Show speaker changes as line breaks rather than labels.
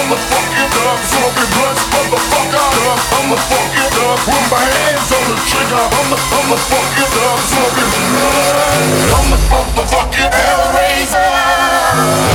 I'ma fuck it. Smoking blunts. I'ma fuck it my hands on the trigger. I'ma, I'ma fuck. Smoking blunts. I'm a motherfucking hellraiser.